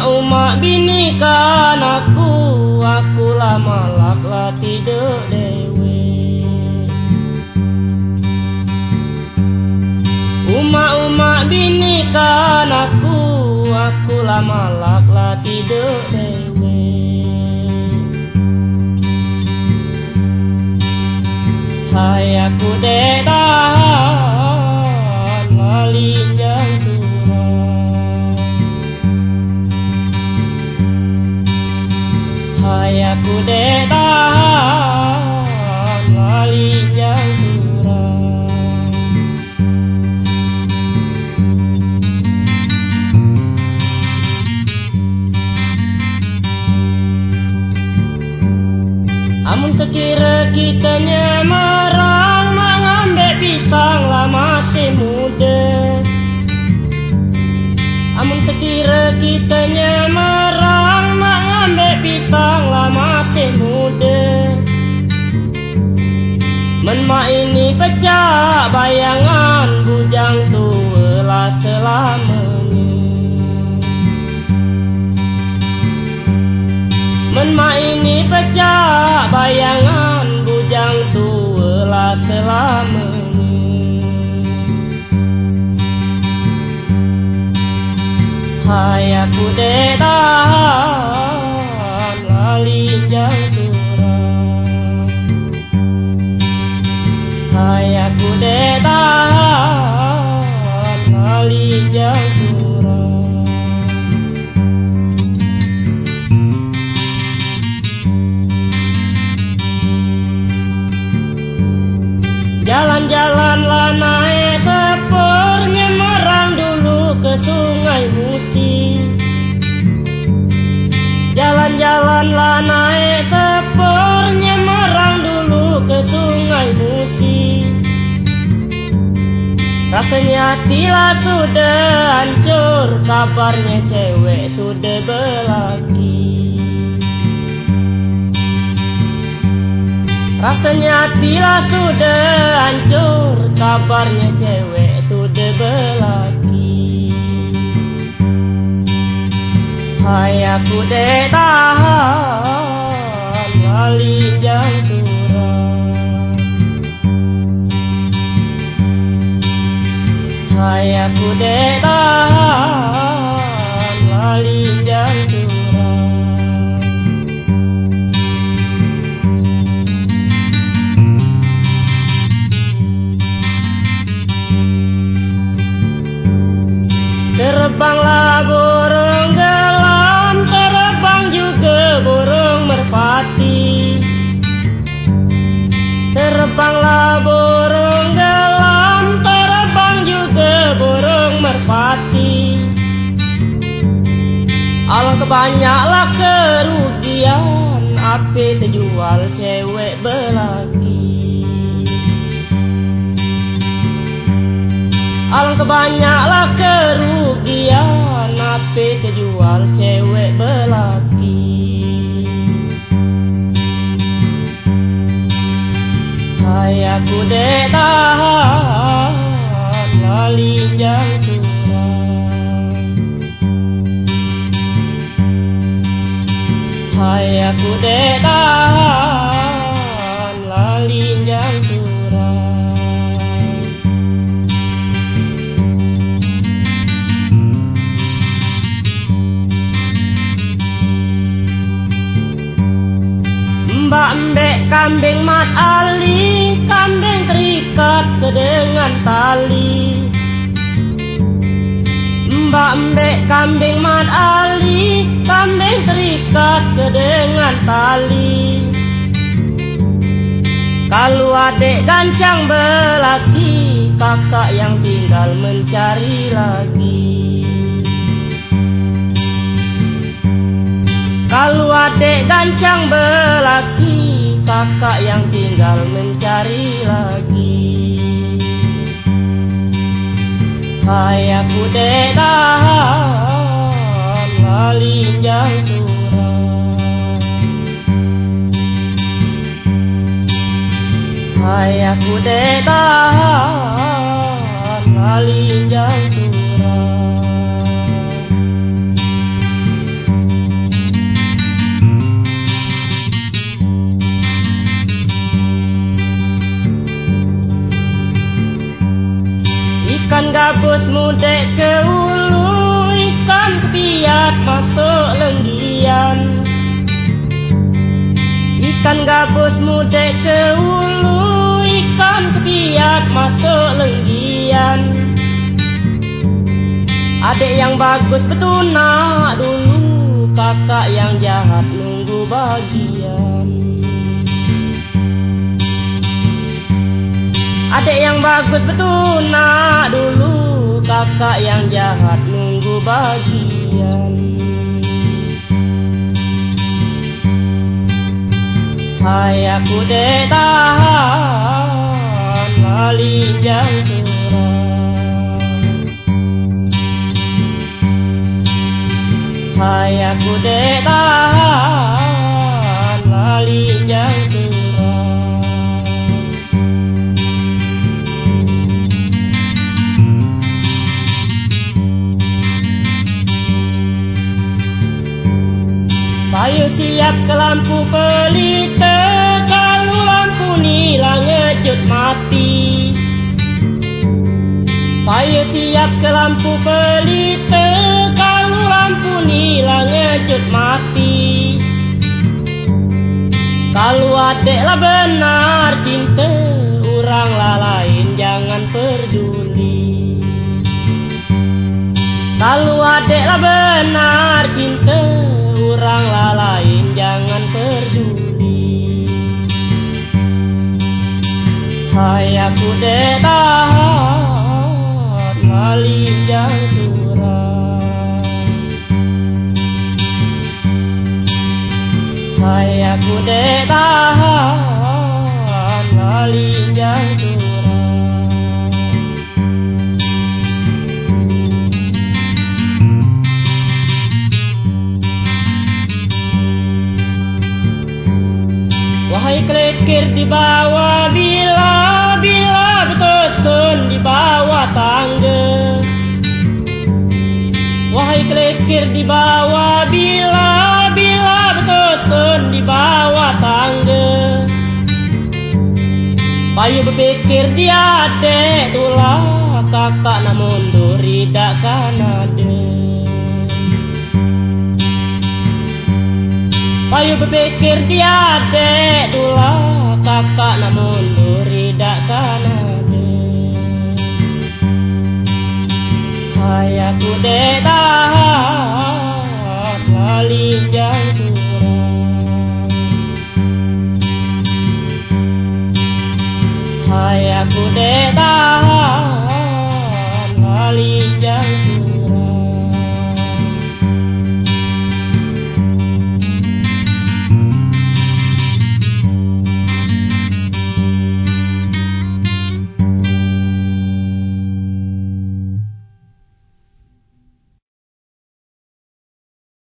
Uma bini kan aku aku lama lakla tidak dewe. Uma umak bini kan aku aku lama lakla tidak dewe. Hayaku dewe Amun sekira kitanya marang mengambil pisang lah masih muda. Amun sekira kitanya pecah bayangan bujang tua lah selamanya Menma ini pecah bayangan bujang tua lah selamanya Hai aku detan Jalan-jalan lah naik sepur Nyemerang dulu ke sungai Musi. Jalan-jalan lah naik sepur Nyemerang dulu ke sungai Musi. Rasanya tilah sudah hancur Kabarnya cewek sudah berlaki Rasanya tilah sudah hancur Kabarnya cewek sudah berlaki. Hai aku detahan Lalinjang surah Hai aku detahan Lalinjang surah Terbanglah Alah kebanyaklah kerugian Ape terjual cewek belaki. Alangkah banyaklah kerugian Ape terjual cewek belaki. Hai aku kambing mat ali Kambing terikat ke dengan tali. Mbak mbek kambing mat ali Kambing terikat ke dengan tali. Kalau adek gancang belaki Kakak yang tinggal mencari lagi. Kalau adek gancang belaki Kakak yang tinggal mencari lagi. Hai aku dek tahan Lalinjang surah Hai aku dek tahan Lalinjang surah mudek ke ulu Ikan kepiat masuk lenggian. Ikan gabus mudek ke ulu Ikan kepiat masuk lenggian. Adik yang bagus betunak dulu Kakak yang jahat nunggu bagian Adik yang bagus betul nak dulu Kakak yang jahat nunggu bagian Hai aku dek tahan Lalinjang surat Hai aku dek tahan Lalinjang surat Siap ke lampu pelita Kalau lampu nila ngejut mati. Ayo siap ke lampu pelita Kalau lampu nila ngejut mati. Kalau adeklah benar cinta Orang lain jangan peduli. Kalau adeklah benar cinta orang lain jangan peduli. Hai aku detahat malinjang surat Hai aku detahat malinjang surat bawah bila bila bertosun di bawah tangga. Wahai kelekir di bawah bila bila bertosun di bawah tangga. Payu berpikir dia adek tulah kakak nak mundur tidak kan ada. Ayo berpikir dia dek tulah kakak namun dak kanade Hayaku dedah lali jang surang Hayaku dedah lali jang